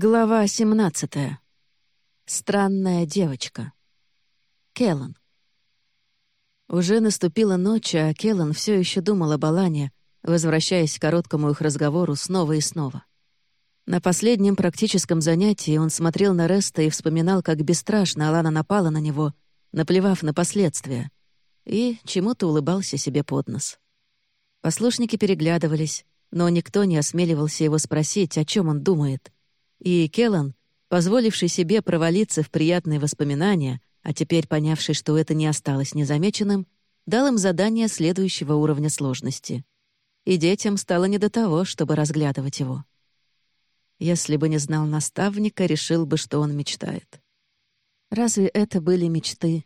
Глава 17. Странная девочка. Келлан. Уже наступила ночь, а Келлан все еще думал об Алане, возвращаясь к короткому их разговору снова и снова. На последнем практическом занятии он смотрел на Реста и вспоминал, как бесстрашно Алана напала на него, наплевав на последствия, и чему-то улыбался себе под нос. Послушники переглядывались, но никто не осмеливался его спросить, о чем он думает — и Келлан, позволивший себе провалиться в приятные воспоминания, а теперь понявший, что это не осталось незамеченным, дал им задание следующего уровня сложности. И детям стало не до того, чтобы разглядывать его. Если бы не знал наставника, решил бы, что он мечтает. Разве это были мечты?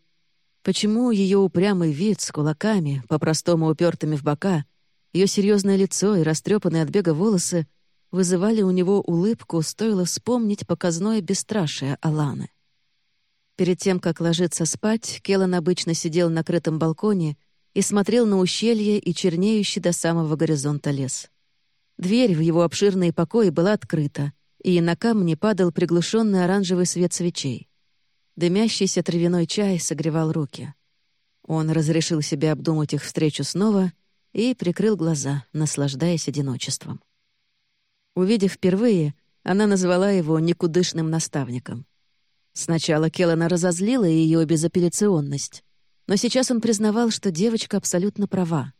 Почему ее упрямый вид с кулаками, по-простому упертыми в бока, ее серьезное лицо и растрепанные от бега волосы вызывали у него улыбку, стоило вспомнить показное бесстрашие Аланы. Перед тем, как ложиться спать, Келлан обычно сидел на крытом балконе и смотрел на ущелье и чернеющий до самого горизонта лес. Дверь в его обширные покои была открыта, и на камни падал приглушенный оранжевый свет свечей. Дымящийся травяной чай согревал руки. Он разрешил себе обдумать их встречу снова и прикрыл глаза, наслаждаясь одиночеством. Увидев впервые, она назвала его никудышным наставником. Сначала Келлана разозлила ее безапелляционность, но сейчас он признавал, что девочка абсолютно права.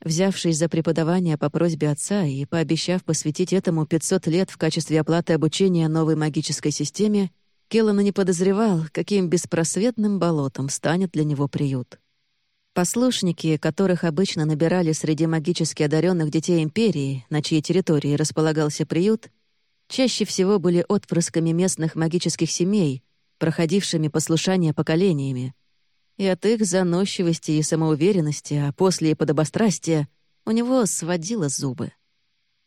Взявшись за преподавание по просьбе отца и пообещав посвятить этому 500 лет в качестве оплаты обучения новой магической системе, Келлана не подозревал, каким беспросветным болотом станет для него приют. Послушники, которых обычно набирали среди магически одаренных детей Империи, на чьей территории располагался приют, чаще всего были отпрысками местных магических семей, проходившими послушание поколениями. И от их заносчивости и самоуверенности, а после и подобострастия, у него сводило зубы.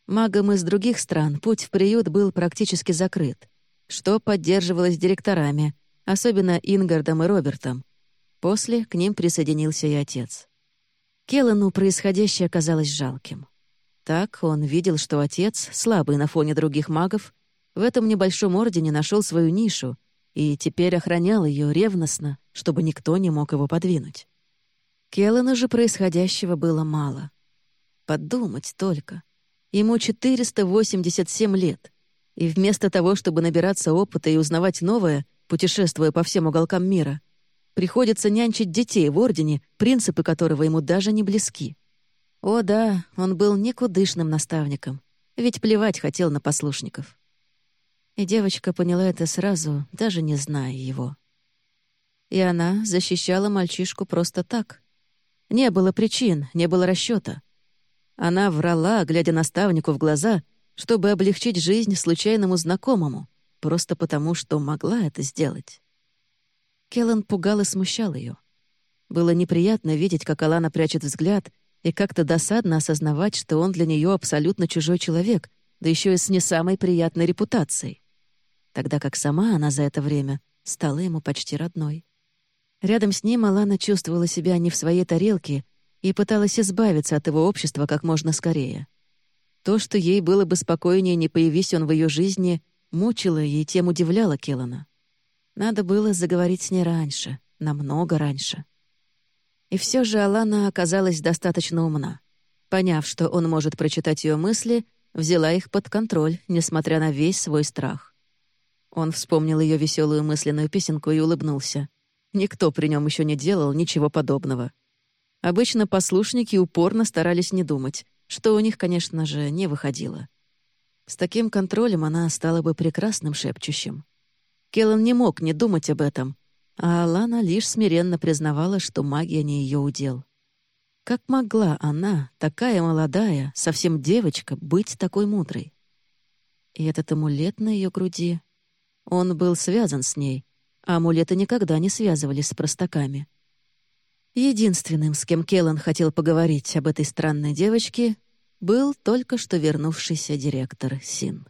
Магам из других стран путь в приют был практически закрыт, что поддерживалось директорами, особенно Ингардом и Робертом, После к ним присоединился и отец. Келлану происходящее казалось жалким. Так он видел, что отец, слабый на фоне других магов, в этом небольшом ордене нашел свою нишу и теперь охранял ее ревностно, чтобы никто не мог его подвинуть. Келлану же происходящего было мало. Подумать только. Ему 487 лет, и вместо того, чтобы набираться опыта и узнавать новое, путешествуя по всем уголкам мира, Приходится нянчить детей в Ордене, принципы которого ему даже не близки. О да, он был никудышным наставником, ведь плевать хотел на послушников. И девочка поняла это сразу, даже не зная его. И она защищала мальчишку просто так. Не было причин, не было расчета. Она врала, глядя наставнику в глаза, чтобы облегчить жизнь случайному знакомому, просто потому, что могла это сделать. Келлан пугал и смущал ее. Было неприятно видеть, как Алана прячет взгляд, и как-то досадно осознавать, что он для нее абсолютно чужой человек, да еще и с не самой приятной репутацией. Тогда как сама она за это время стала ему почти родной. Рядом с ним Алана чувствовала себя не в своей тарелке и пыталась избавиться от его общества как можно скорее. То, что ей было бы спокойнее, не появись он в ее жизни, мучило и тем удивляло Келлана. Надо было заговорить с ней раньше, намного раньше. И все же Алана оказалась достаточно умна. Поняв, что он может прочитать ее мысли, взяла их под контроль, несмотря на весь свой страх. Он вспомнил ее веселую мысленную песенку и улыбнулся. Никто при нем еще не делал ничего подобного. Обычно послушники упорно старались не думать, что у них, конечно же, не выходило. С таким контролем она стала бы прекрасным шепчущим. Келлан не мог не думать об этом, а Алана лишь смиренно признавала, что магия не ее удел. Как могла она, такая молодая, совсем девочка, быть такой мудрой? И этот амулет на ее груди... Он был связан с ней, а амулеты никогда не связывались с простаками. Единственным, с кем Келлан хотел поговорить об этой странной девочке, был только что вернувшийся директор Син.